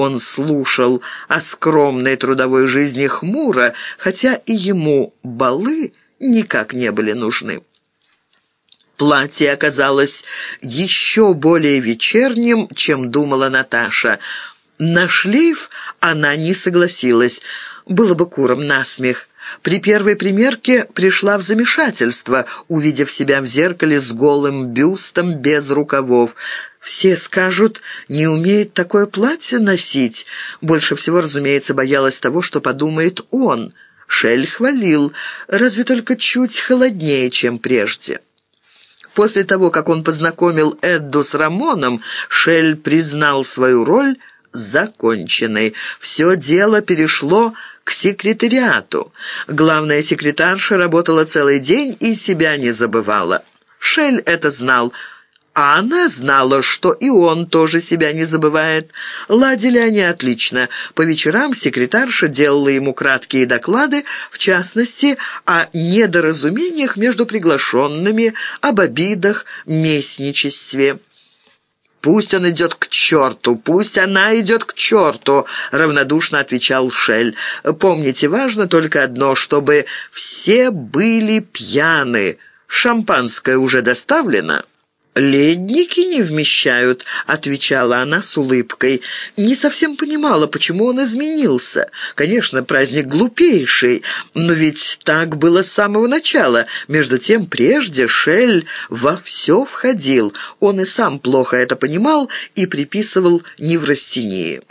Он слушал о скромной трудовой жизни хмуро, хотя и ему балы никак не были нужны. Платье оказалось еще более вечерним, чем думала Наташа. На шлейф она не согласилась. Было бы куром насмех. При первой примерке пришла в замешательство, увидев себя в зеркале с голым бюстом без рукавов. Все скажут, не умеет такое платье носить. Больше всего, разумеется, боялась того, что подумает он. Шель хвалил, разве только чуть холоднее, чем прежде. После того, как он познакомил Эдду с Рамоном, Шель признал свою роль законченной. Все дело перешло к секретариату. Главная секретарша работала целый день и себя не забывала. Шель это знал – а она знала, что и он тоже себя не забывает. Ладили они отлично. По вечерам секретарша делала ему краткие доклады, в частности, о недоразумениях между приглашенными, об обидах, местничестве. «Пусть он идет к черту, пусть она идет к черту», — равнодушно отвечал Шель. «Помните, важно только одно, чтобы все были пьяны. Шампанское уже доставлено?» «Ледники не вмещают», — отвечала она с улыбкой. Не совсем понимала, почему он изменился. Конечно, праздник глупейший, но ведь так было с самого начала. Между тем, прежде Шель во все входил. Он и сам плохо это понимал и приписывал неврастении.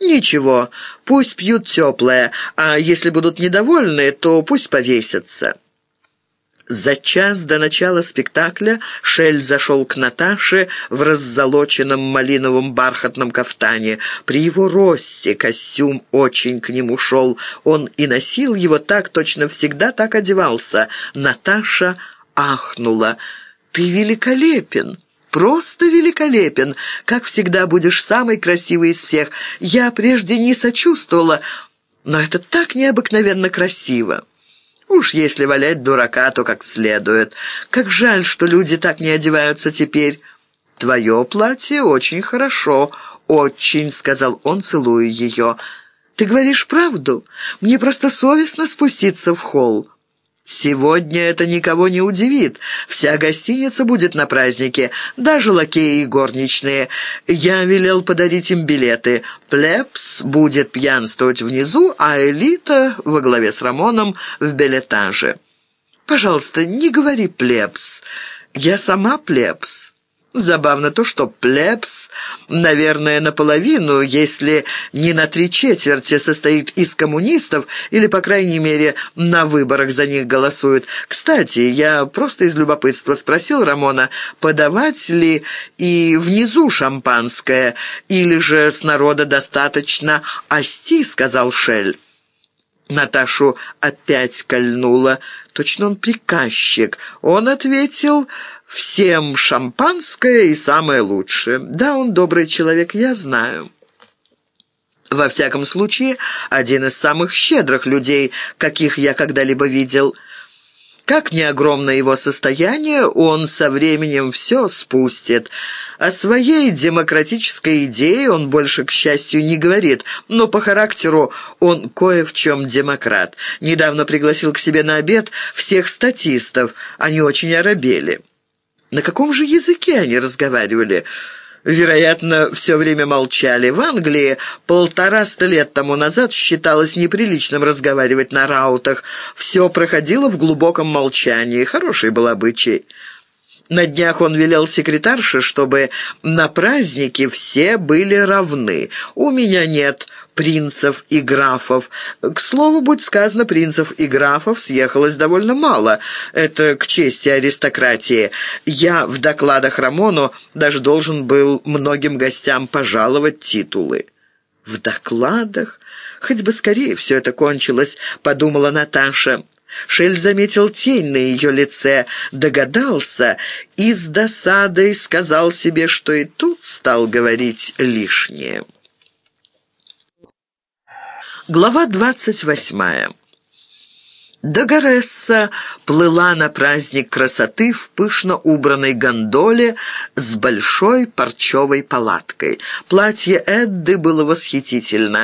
«Ничего, пусть пьют теплое, а если будут недовольны, то пусть повесятся». За час до начала спектакля Шель зашел к Наташе в раззолоченном малиновом бархатном кафтане. При его росте костюм очень к нему шел. Он и носил его так, точно всегда так одевался. Наташа ахнула. «Ты великолепен!» просто великолепен. Как всегда будешь самый красивый из всех. Я прежде не сочувствовала, но это так необыкновенно красиво». Уж если валять дурака, то как следует. Как жаль, что люди так не одеваются теперь. Твое платье очень хорошо, очень, сказал он, целуя ее. Ты говоришь правду? Мне просто совестно спуститься в холл. Сегодня это никого не удивит. Вся гостиница будет на празднике, даже лакеи и горничные. Я велел подарить им билеты. Плебс будет пьянствовать внизу, а элита во главе с Рамоном в билетаже. Пожалуйста, не говори плебс. Я сама плебс. Забавно то, что плебс, наверное, наполовину, если не на три четверти, состоит из коммунистов или, по крайней мере, на выборах за них голосуют. Кстати, я просто из любопытства спросил Рамона, подавать ли и внизу шампанское, или же с народа достаточно ости, сказал Шель. Наташу опять кольнула. Точно он приказчик. Он ответил «Всем шампанское и самое лучшее». Да, он добрый человек, я знаю. Во всяком случае, один из самых щедрых людей, каких я когда-либо видел – как ни огромно его состояние, он со временем все спустит. О своей демократической идее он больше, к счастью, не говорит, но по характеру он кое в чем демократ. Недавно пригласил к себе на обед всех статистов, они очень оробели. На каком же языке они разговаривали?» Вероятно, все время молчали. В Англии полтораста лет тому назад считалось неприличным разговаривать на раутах. Все проходило в глубоком молчании. Хороший был обычай. На днях он велел секретарше, чтобы на празднике все были равны. У меня нет принцев и графов. К слову, будь сказано, принцев и графов съехалось довольно мало. Это к чести аристократии. Я в докладах Рамону даже должен был многим гостям пожаловать титулы. В докладах? Хоть бы скорее все это кончилось, подумала Наташа. Шель заметил тень на ее лице, догадался и с досадой сказал себе, что и тут стал говорить лишнее. Глава двадцать восьмая. Дагоресса плыла на праздник красоты в пышно убранной гондоле с большой парчевой палаткой. Платье Эдды было восхитительно.